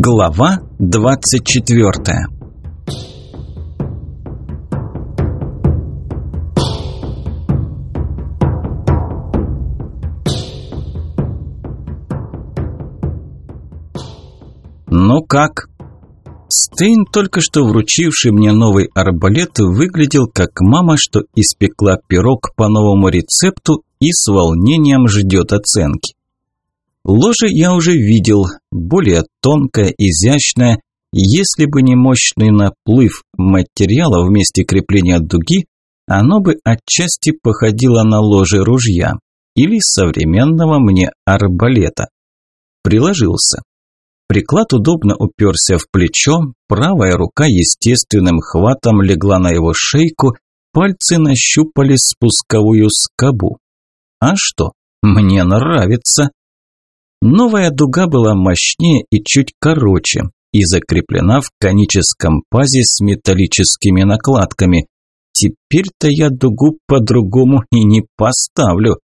Глава 24 «Ну как?» Стейн, только что вручивший мне новый арбалет, выглядел как мама, что испекла пирог по новому рецепту и с волнением ждет оценки. Ложе я уже видел, более тонкое, изящное. Если бы не мощный наплыв материала в месте крепления дуги, оно бы отчасти походило на ложе ружья или современного мне арбалета. Приложился. Приклад удобно уперся в плечо, правая рука естественным хватом легла на его шейку, пальцы нащупали спусковую скобу. А что? Мне нравится. Новая дуга была мощнее и чуть короче и закреплена в коническом пазе с металлическими накладками. Теперь-то я дугу по-другому и не поставлю.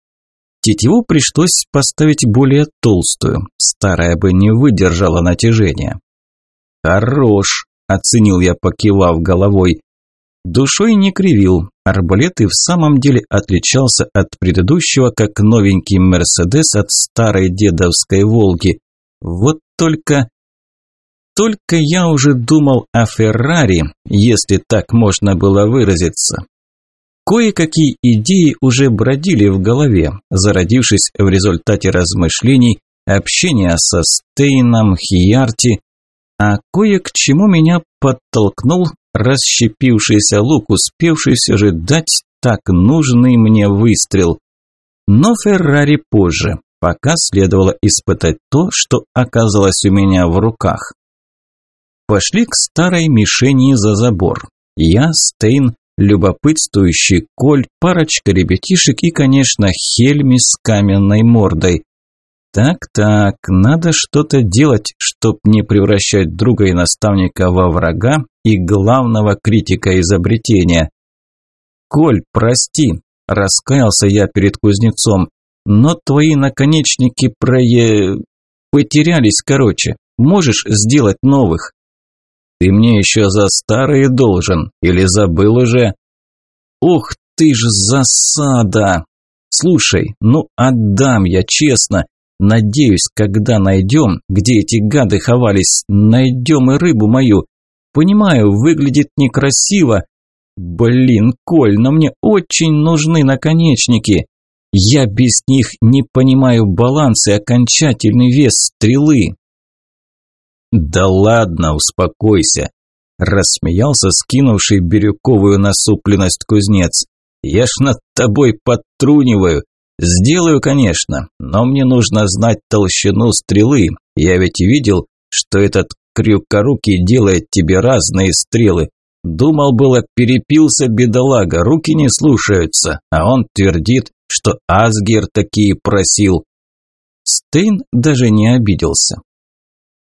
Тетиву пришлось поставить более толстую, старая бы не выдержала натяжения. «Хорош», – оценил я, покивав головой. Душой не кривил, арбалет и в самом деле отличался от предыдущего, как новенький «Мерседес» от старой дедовской «Волги». Вот только... Только я уже думал о «Феррари», если так можно было выразиться. Кое-какие идеи уже бродили в голове, зародившись в результате размышлений, общения со Стейном, Хиярти, а кое к чему меня подтолкнул расщепившийся лук, успевший все же дать так нужный мне выстрел. Но Феррари позже, пока следовало испытать то, что оказалось у меня в руках. Пошли к старой мишени за забор. Я, Стейн, любопытствующий Коль, парочка ребятишек и, конечно, Хельми с каменной мордой. Так-так, надо что-то делать, чтоб не превращать друга и наставника во врага и главного критика изобретения. «Коль, прости», – раскаялся я перед кузнецом, – «но твои наконечники прое... потерялись, короче. Можешь сделать новых?» «Ты мне еще за старые должен, или забыл уже?» «Ух ты ж засада!» «Слушай, ну отдам я, честно. Надеюсь, когда найдем, где эти гады ховались, найдем и рыбу мою. Понимаю, выглядит некрасиво. Блин, Коль, но мне очень нужны наконечники. Я без них не понимаю баланс и окончательный вес стрелы. Да ладно, успокойся, рассмеялся скинувший бирюковую насупленность кузнец. Я ж над тобой подтруниваю. Сделаю, конечно, но мне нужно знать толщину стрелы. Я ведь видел, что этот крюкорукий делает тебе разные стрелы. Думал было, перепился бедолага, руки не слушаются, а он твердит, что Асгер такие просил. Стейн даже не обиделся.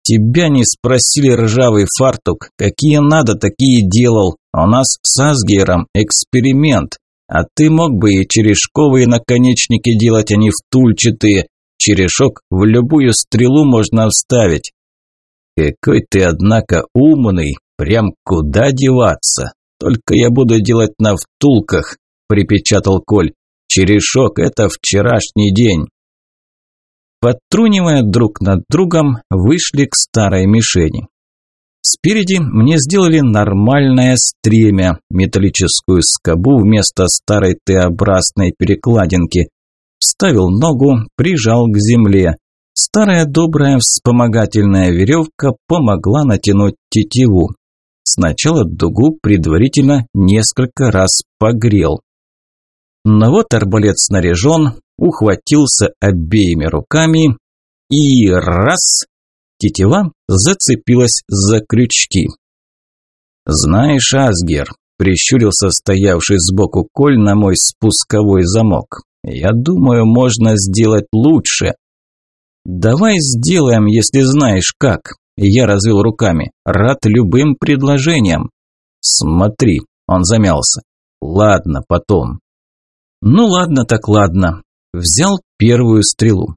Тебя не спросили, ржавый фартук, какие надо, такие делал. У нас с Асгером эксперимент. А ты мог бы и черешковые наконечники делать, а не втульчатые. Черешок в любую стрелу можно вставить. Какой ты, однако, умный. Прям куда деваться. Только я буду делать на втулках, припечатал Коль. Черешок – это вчерашний день. Подтрунивая друг над другом, вышли к старой мишени. Спереди мне сделали нормальное стремя, металлическую скобу вместо старой Т-образной перекладинки. Вставил ногу, прижал к земле. Старая добрая вспомогательная веревка помогла натянуть тетиву. Сначала дугу предварительно несколько раз погрел. Но вот арбалет снаряжен, ухватился обеими руками и раз Тетива зацепилась за крючки. «Знаешь, Асгер», – прищурился стоявший сбоку Коль на мой спусковой замок, – «я думаю, можно сделать лучше». «Давай сделаем, если знаешь как», – я развел руками, – «рад любым предложениям». «Смотри», – он замялся, – «ладно, потом». «Ну ладно так ладно», – взял первую стрелу.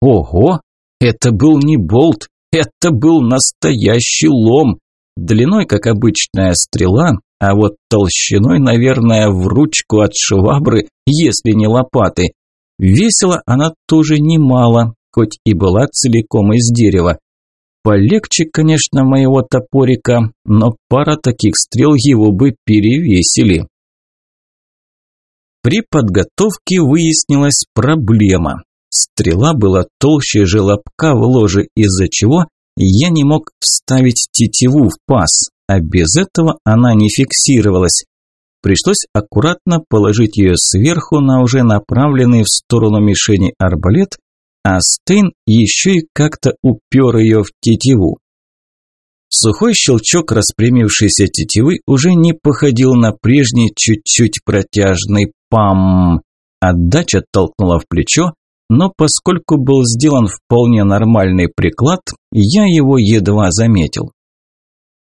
«Ого, это был не болт, Это был настоящий лом, длиной, как обычная стрела, а вот толщиной, наверное, в ручку от швабры, если не лопаты. Весила она тоже немало, хоть и была целиком из дерева. Полегче, конечно, моего топорика, но пара таких стрел его бы перевесили. При подготовке выяснилась проблема. Стрела была толще желобка в ложе, из-за чего я не мог вставить тетиву в паз, а без этого она не фиксировалась. Пришлось аккуратно положить ее сверху на уже направленный в сторону мишени арбалет а Стейн еще и как-то упер ее в тетиву. Сухой щелчок распрямившейся тетивы уже не походил на прежний чуть-чуть протяжный пам. Отдача толкнула в плечо, но поскольку был сделан вполне нормальный приклад, я его едва заметил.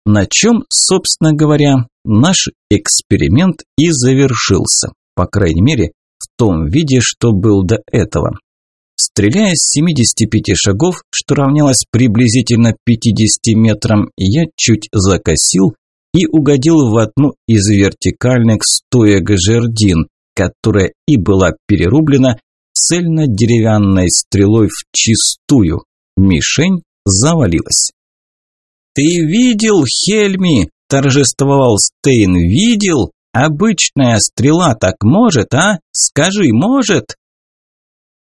На чем, собственно говоря, наш эксперимент и завершился, по крайней мере, в том виде, что был до этого. Стреляя с 75 шагов, что равнялось приблизительно 50 метрам, я чуть закосил и угодил в одну из вертикальных стоек жердин, которая и была перерублена цельно-деревянной стрелой в чистую. Мишень завалилась. «Ты видел, Хельми?» – торжествовал Стейн. «Видел? Обычная стрела так может, а? Скажи, может?»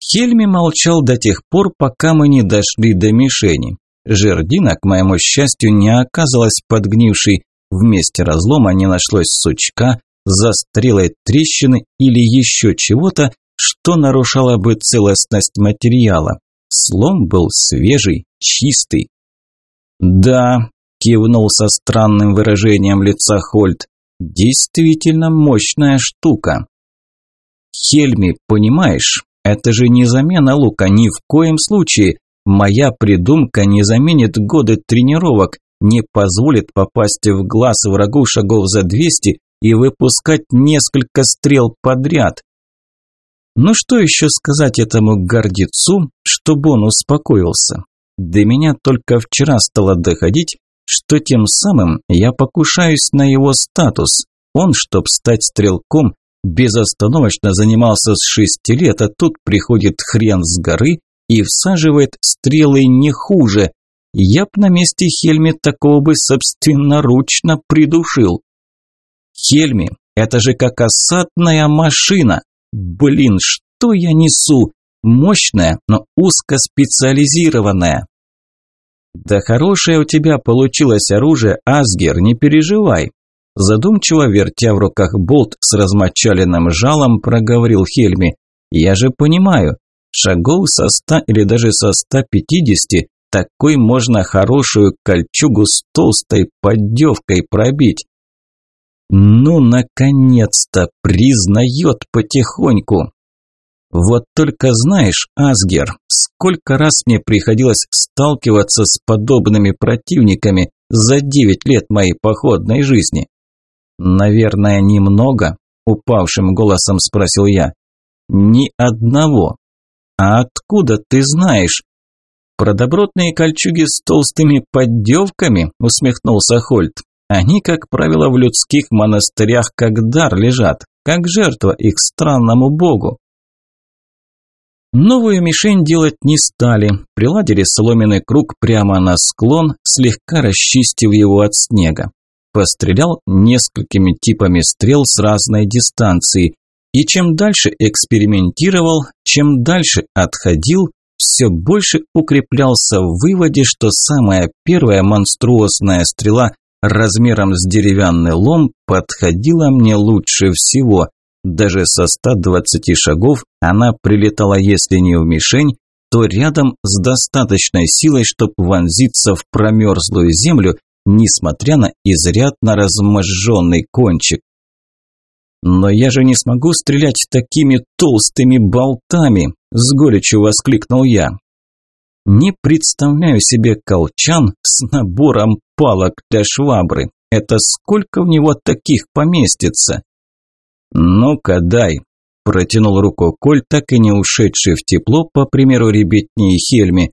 Хельми молчал до тех пор, пока мы не дошли до мишени. Жердина, к моему счастью, не оказалась подгнившей. Вместе разлома не нашлось сучка, застрелой трещины или еще чего-то, что нарушало бы целостность материала. Слом был свежий, чистый. «Да», – кивнул со странным выражением лица Хольт, – «действительно мощная штука». «Хельми, понимаешь, это же не замена лука, ни в коем случае. Моя придумка не заменит годы тренировок, не позволит попасть в глаз врагу шагов за 200 и выпускать несколько стрел подряд. Ну что еще сказать этому гордецу, чтобы он успокоился? До меня только вчера стало доходить, что тем самым я покушаюсь на его статус. Он, чтоб стать стрелком, безостановочно занимался с шести лет, а тут приходит хрен с горы и всаживает стрелы не хуже. Я б на месте Хельми такого бы собственноручно придушил. Хельми, это же как осадная машина. Блин, что я несу? Мощная, но узкоспециализированная. Да хорошее у тебя получилось оружие, Асгер, не переживай. Задумчиво вертя в руках болт с размочаленным жалом, проговорил Хельми. «Я же понимаю, шагов со ста или даже со ста пятидесяти такой можно хорошую кольчугу с толстой поддевкой пробить». «Ну, наконец-то, признает потихоньку!» Вот только знаешь, Асгер, сколько раз мне приходилось сталкиваться с подобными противниками за девять лет моей походной жизни. «Наверное, немного?» – упавшим голосом спросил я. «Ни одного». «А откуда ты знаешь?» «Про добротные кольчуги с толстыми поддевками?» – усмехнулся Хольт. «Они, как правило, в людских монастырях как дар лежат, как жертва их странному богу». Новую мишень делать не стали, приладили соломенный круг прямо на склон, слегка расчистив его от снега пострелял несколькими типами стрел с разной дистанции. И чем дальше экспериментировал, чем дальше отходил, все больше укреплялся в выводе, что самая первая монструозная стрела размером с деревянный лом подходила мне лучше всего. Даже со 120 шагов она прилетала, если не в мишень, то рядом с достаточной силой, чтобы вонзиться в промерзлую землю несмотря на изрядно разможженный кончик. «Но я же не смогу стрелять такими толстыми болтами!» – с горечью воскликнул я. «Не представляю себе колчан с набором палок для швабры. Это сколько в него таких поместится?» «Ну-ка, дай!» – протянул руку Коль, так и не ушедший в тепло, по примеру ребятни и Хельми.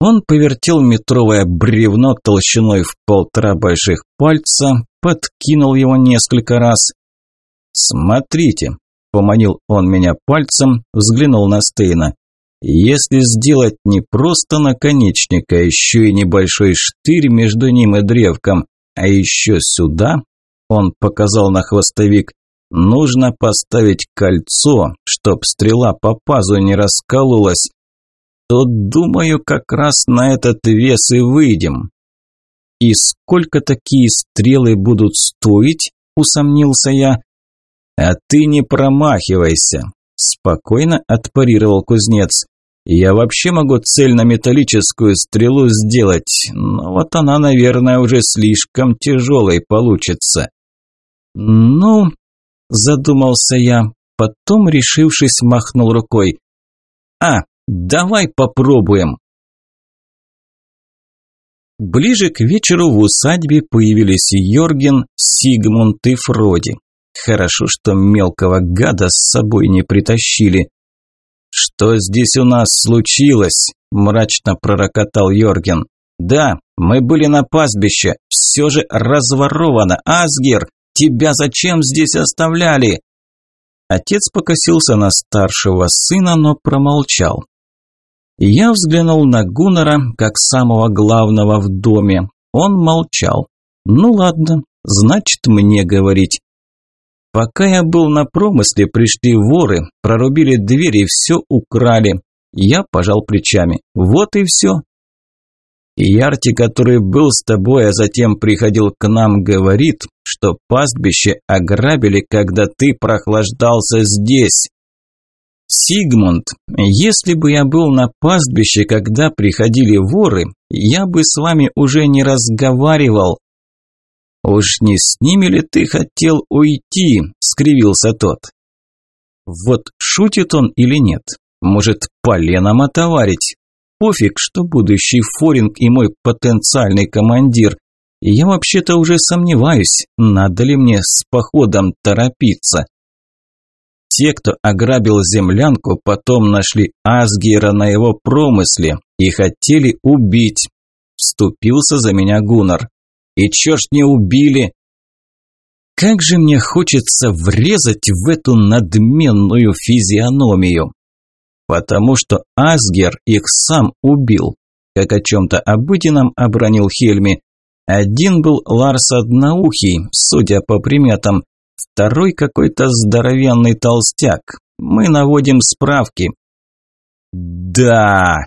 Он повертел метровое бревно толщиной в полтора больших пальца, подкинул его несколько раз. «Смотрите», – поманил он меня пальцем, взглянул на Стейна. «Если сделать не просто наконечник, а еще и небольшой штырь между ним и древком, а еще сюда, он показал на хвостовик, нужно поставить кольцо, чтоб стрела по пазу не раскололась, то, думаю, как раз на этот вес и выйдем. И сколько такие стрелы будут стоить, усомнился я. А ты не промахивайся, спокойно отпарировал кузнец. Я вообще могу цельнометаллическую стрелу сделать, но вот она, наверное, уже слишком тяжелой получится. Ну, задумался я, потом, решившись, махнул рукой. А, давай попробуем. Ближе к вечеру в усадьбе появились Йорген, Сигмунд и Фроди. Хорошо, что мелкого гада с собой не притащили. «Что здесь у нас случилось?» – мрачно пророкотал Йорген. «Да, мы были на пастбище. Все же разворовано. Асгер, тебя зачем здесь оставляли?» Отец покосился на старшего сына, но промолчал. Я взглянул на Гуннера, как самого главного в доме. Он молчал. «Ну ладно, значит мне говорить. Пока я был на промысле, пришли воры, прорубили дверь и все украли. Я пожал плечами. Вот и все. Ярти, который был с тобой, а затем приходил к нам, говорит, что пастбище ограбили, когда ты прохлаждался здесь. Сигмунд, если бы я был на пастбище, когда приходили воры, я бы с вами уже не разговаривал. «Уж не с ними ли ты хотел уйти?» – скривился тот. Вот шутит он или нет? Может, поленом отоварить? Пофиг, что будущий Форинг и мой потенциальный командир. Я вообще-то уже сомневаюсь, надо ли мне с походом торопиться. Те, кто ограбил землянку, потом нашли Асгера на его промысле и хотели убить. Вступился за меня Гуннар. И чё не убили? Как же мне хочется врезать в эту надменную физиономию. Потому что Асгер их сам убил, как о чем-то обыденном обронил Хельми. Один был Ларс Одноухий, судя по приметам, второй какой-то здоровенный толстяк. Мы наводим справки. Да,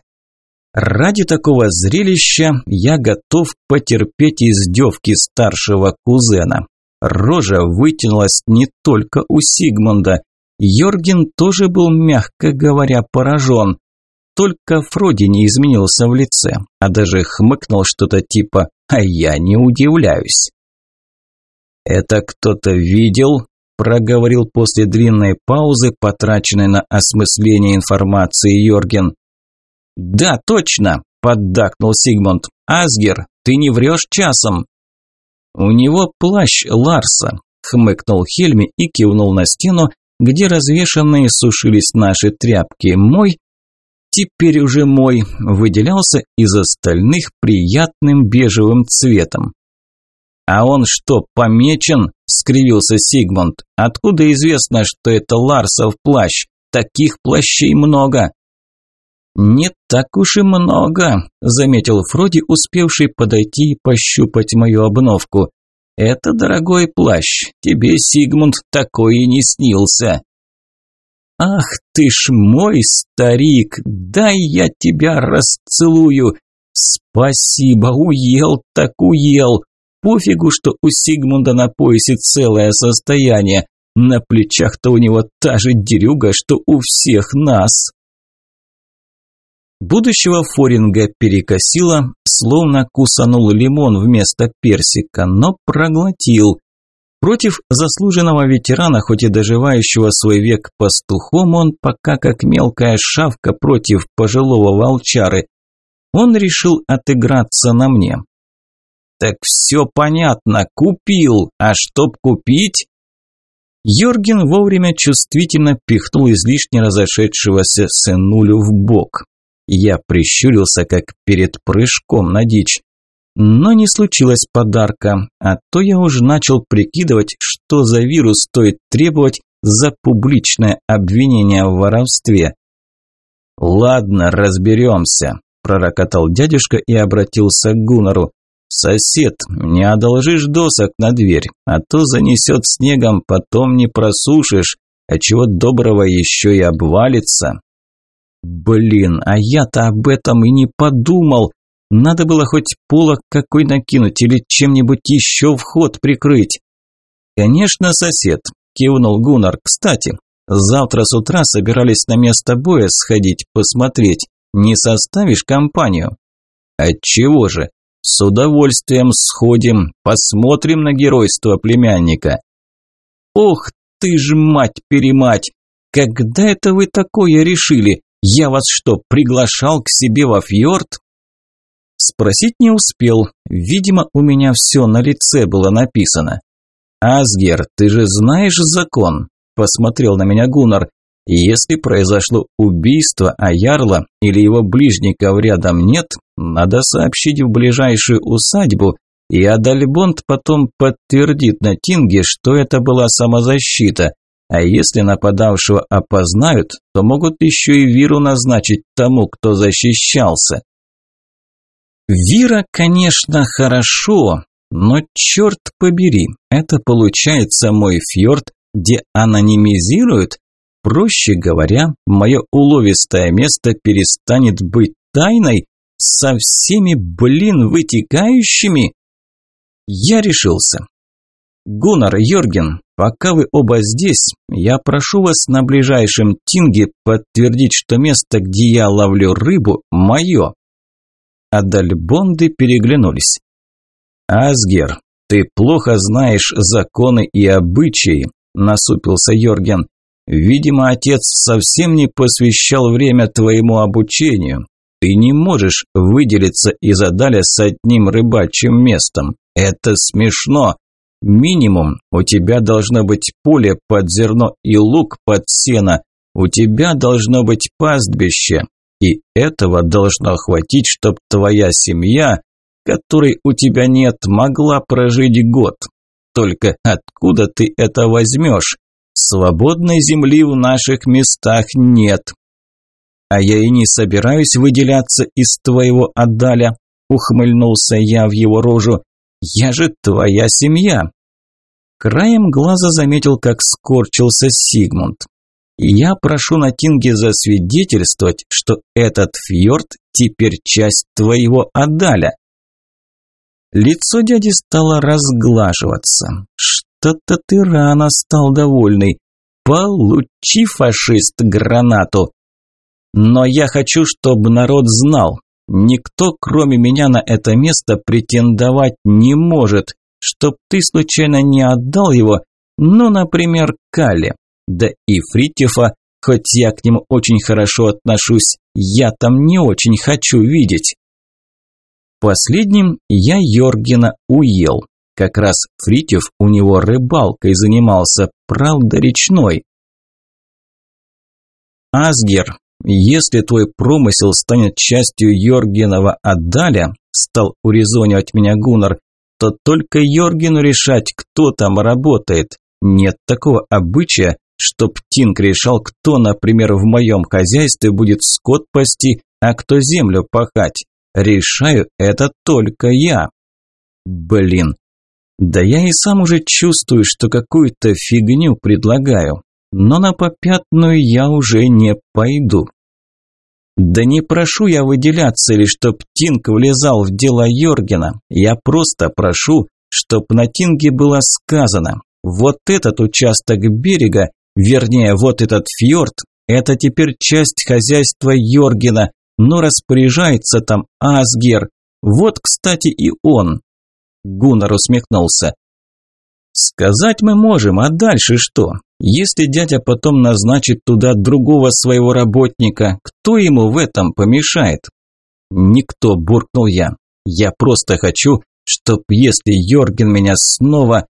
Ради такого зрелища я готов потерпеть издевки старшего кузена. Рожа вытянулась не только у Сигмунда. Йорген тоже был, мягко говоря, поражен. Только Фроди не изменился в лице, а даже хмыкнул что-то типа «а я не удивляюсь». «Это кто-то видел?» – проговорил после длинной паузы, потраченной на осмысление информации Йорген. «Да, точно!» – поддакнул Сигмунд. «Асгер, ты не врешь часом!» «У него плащ Ларса», – хмыкнул Хельми и кивнул на стену, где развешанные сушились наши тряпки. Мой, теперь уже мой, выделялся из остальных приятным бежевым цветом. «А он что, помечен?» – скривился Сигмунд. «Откуда известно, что это Ларсов плащ? Таких плащей много!» «Не так уж и много», – заметил Фроди, успевший подойти и пощупать мою обновку. «Это дорогой плащ, тебе, Сигмунд, такой и не снился». «Ах ты ж мой старик, дай я тебя расцелую!» «Спасибо, уел так уел! Пофигу, что у Сигмунда на поясе целое состояние, на плечах-то у него та же дерюга, что у всех нас!» Будущего Форинга перекосило, словно кусанул лимон вместо персика, но проглотил. Против заслуженного ветерана, хоть и доживающего свой век пастухом, он пока как мелкая шавка против пожилого волчары. Он решил отыграться на мне. «Так все понятно, купил, а чтоб купить...» Йорген вовремя чувствительно пихнул излишне разошедшегося сынулю в бок. Я прищурился, как перед прыжком на дичь. Но не случилось подарка, а то я уже начал прикидывать, что за вирус стоит требовать за публичное обвинение в воровстве. «Ладно, разберемся», – пророкотал дядюшка и обратился к Гунару. «Сосед, не одолжишь досок на дверь, а то занесет снегом, потом не просушишь, а чего доброго еще и обвалится». «Блин, а я-то об этом и не подумал. Надо было хоть полок какой накинуть или чем-нибудь еще вход прикрыть». «Конечно, сосед», – кивнул Гунар. «Кстати, завтра с утра собирались на место боя сходить, посмотреть. Не составишь компанию?» «Отчего же? С удовольствием сходим, посмотрим на геройство племянника». «Ох ты ж, мать-перемать! Когда это вы такое решили? Я вас что, приглашал к себе во фьорд?» Спросить не успел. Видимо, у меня все на лице было написано. «Асгер, ты же знаешь закон?» – посмотрел на меня Гуннар. «Если произошло убийство, а Ярла или его ближников рядом нет, надо сообщить в ближайшую усадьбу, и Адальбонд потом подтвердит на Тинге, что это была самозащита. А если нападавшего опознают, то могут еще и Виру назначить тому, кто защищался». Вира, конечно, хорошо, но черт побери, это получается мой фьорд, где анонимизируют? Проще говоря, мое уловистое место перестанет быть тайной со всеми, блин, вытекающими. Я решился. Гуннар, Йорген, пока вы оба здесь, я прошу вас на ближайшем тинге подтвердить, что место, где я ловлю рыбу, мое. Адальбонды переглянулись. «Асгер, ты плохо знаешь законы и обычаи», – насупился Йорген. «Видимо, отец совсем не посвящал время твоему обучению. Ты не можешь выделиться из Адаля с одним рыбачьим местом. Это смешно. Минимум, у тебя должно быть поле под зерно и лук под сено. У тебя должно быть пастбище. И этого должно хватить, чтобы твоя семья которой у тебя нет, могла прожить год. Только откуда ты это возьмешь? Свободной земли в наших местах нет. А я и не собираюсь выделяться из твоего отдаля, ухмыльнулся я в его рожу. Я же твоя семья. Краем глаза заметил, как скорчился Сигмунд. Я прошу на Тинге засвидетельствовать, что этот фьорд теперь часть твоего отдаля. Лицо дяди стало разглаживаться. Что-то ты рано стал довольный. Получи, фашист, гранату. Но я хочу, чтобы народ знал, никто, кроме меня, на это место претендовать не может, чтоб ты случайно не отдал его, ну, например, Кале. Да и Фритьефа, хоть я к нему очень хорошо отношусь, я там не очень хочу видеть. Последним я Йоргена уел. Как раз Фритьев у него рыбалкой занимался, правда речной. Асгер, если твой промысел станет частью Йоргенова Аддаля, стал урезонивать меня Гуннар, то только Йоргену решать, кто там работает. Нет такого обычая, чтоб Тинг решал, кто, например, в моем хозяйстве будет скот пасти, а кто землю пахать. Решаю это только я. Блин. Да я и сам уже чувствую, что какую-то фигню предлагаю. Но на попятную я уже не пойду. Да не прошу я выделяться или чтоб Тинг влезал в дело Йоргена. Я просто прошу, чтоб на Тинге было сказано. Вот этот участок берега, вернее, вот этот фьорд, это теперь часть хозяйства Йоргена, но распоряжается там Асгер. Вот, кстати, и он. Гуннар усмехнулся. Сказать мы можем, а дальше что? Если дядя потом назначит туда другого своего работника, кто ему в этом помешает? Никто, буркнул я. Я просто хочу, чтоб если Йорген меня снова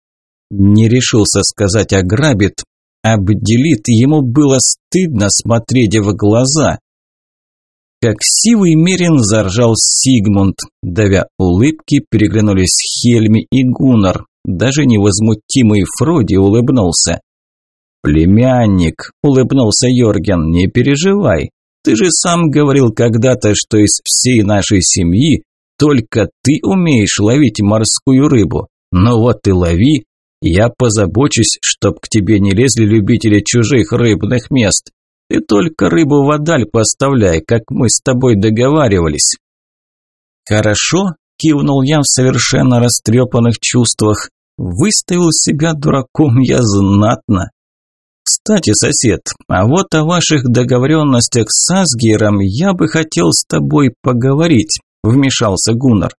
не решился сказать ограбит, обделит, ему было стыдно смотреть в глаза. Как сивый мерин заржал Сигмунд, давя улыбки, переглянулись Хельми и Гуннар. Даже невозмутимый Фроди улыбнулся. «Племянник», – улыбнулся Йорген, – «не переживай. Ты же сам говорил когда-то, что из всей нашей семьи только ты умеешь ловить морскую рыбу. Ну вот и лови. Я позабочусь, чтоб к тебе не лезли любители чужих рыбных мест. Ты только рыбу в адаль поставляй, как мы с тобой договаривались». «Хорошо», – кивнул я в совершенно растрепанных чувствах. «Выставил себя дураком я знатно». «Кстати, сосед, а вот о ваших договоренностях с Асгером я бы хотел с тобой поговорить», – вмешался Гуннар.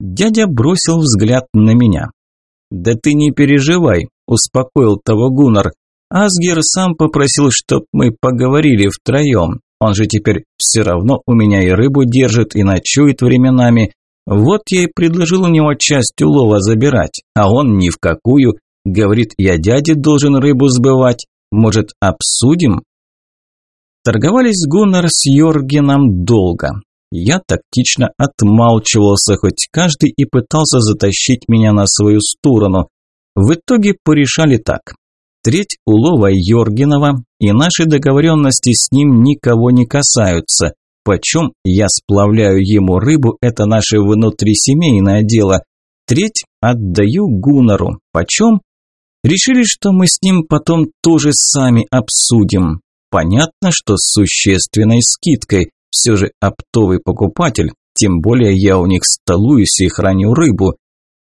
Дядя бросил взгляд на меня. «Да ты не переживай», – успокоил того Гуннар. «Асгер сам попросил, чтоб мы поговорили втроем. Он же теперь все равно у меня и рыбу держит, и ночует временами. Вот я и предложил у него часть улова забирать, а он ни в какую, Говорит, я дяде должен рыбу сбывать. Может, обсудим? Торговались Гуннар с Йоргеном долго. Я тактично отмалчивался, хоть каждый и пытался затащить меня на свою сторону. В итоге порешали так. Треть улова Йоргенова и наши договоренности с ним никого не касаются. Почем я сплавляю ему рыбу, это наше внутрисемейное дело. Треть отдаю Гуннару. Почем? Решили, что мы с ним потом тоже сами обсудим. Понятно, что с существенной скидкой. Все же оптовый покупатель, тем более я у них столуюсь и храню рыбу.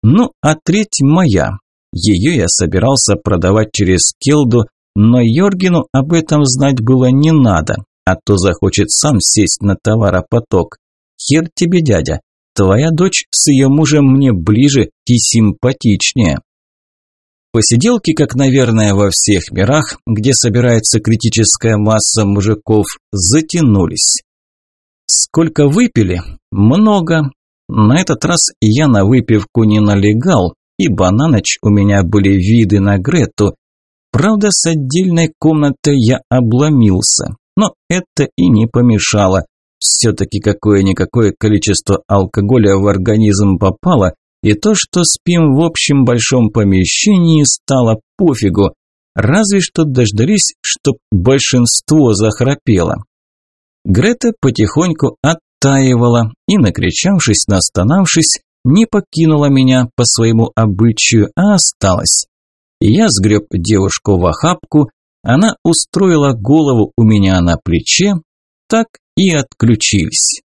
Ну, а треть моя. Ее я собирался продавать через Келду, но Йоргину об этом знать было не надо, а то захочет сам сесть на товаропоток. Хер тебе, дядя, твоя дочь с ее мужем мне ближе и симпатичнее. Посиделки, как, наверное, во всех мирах, где собирается критическая масса мужиков, затянулись. Сколько выпили? Много. На этот раз я на выпивку не налегал, ибо на ночь у меня были виды на Грету. Правда, с отдельной комнатой я обломился, но это и не помешало. Все-таки какое-никакое количество алкоголя в организм попало, и то, что спим в общем большом помещении, стало пофигу, разве что дождались, чтоб большинство захрапело. Грета потихоньку оттаивала и, накричавшись, настанавшись, не покинула меня по своему обычаю, а осталась. Я сгреб девушку в охапку, она устроила голову у меня на плече, так и отключились.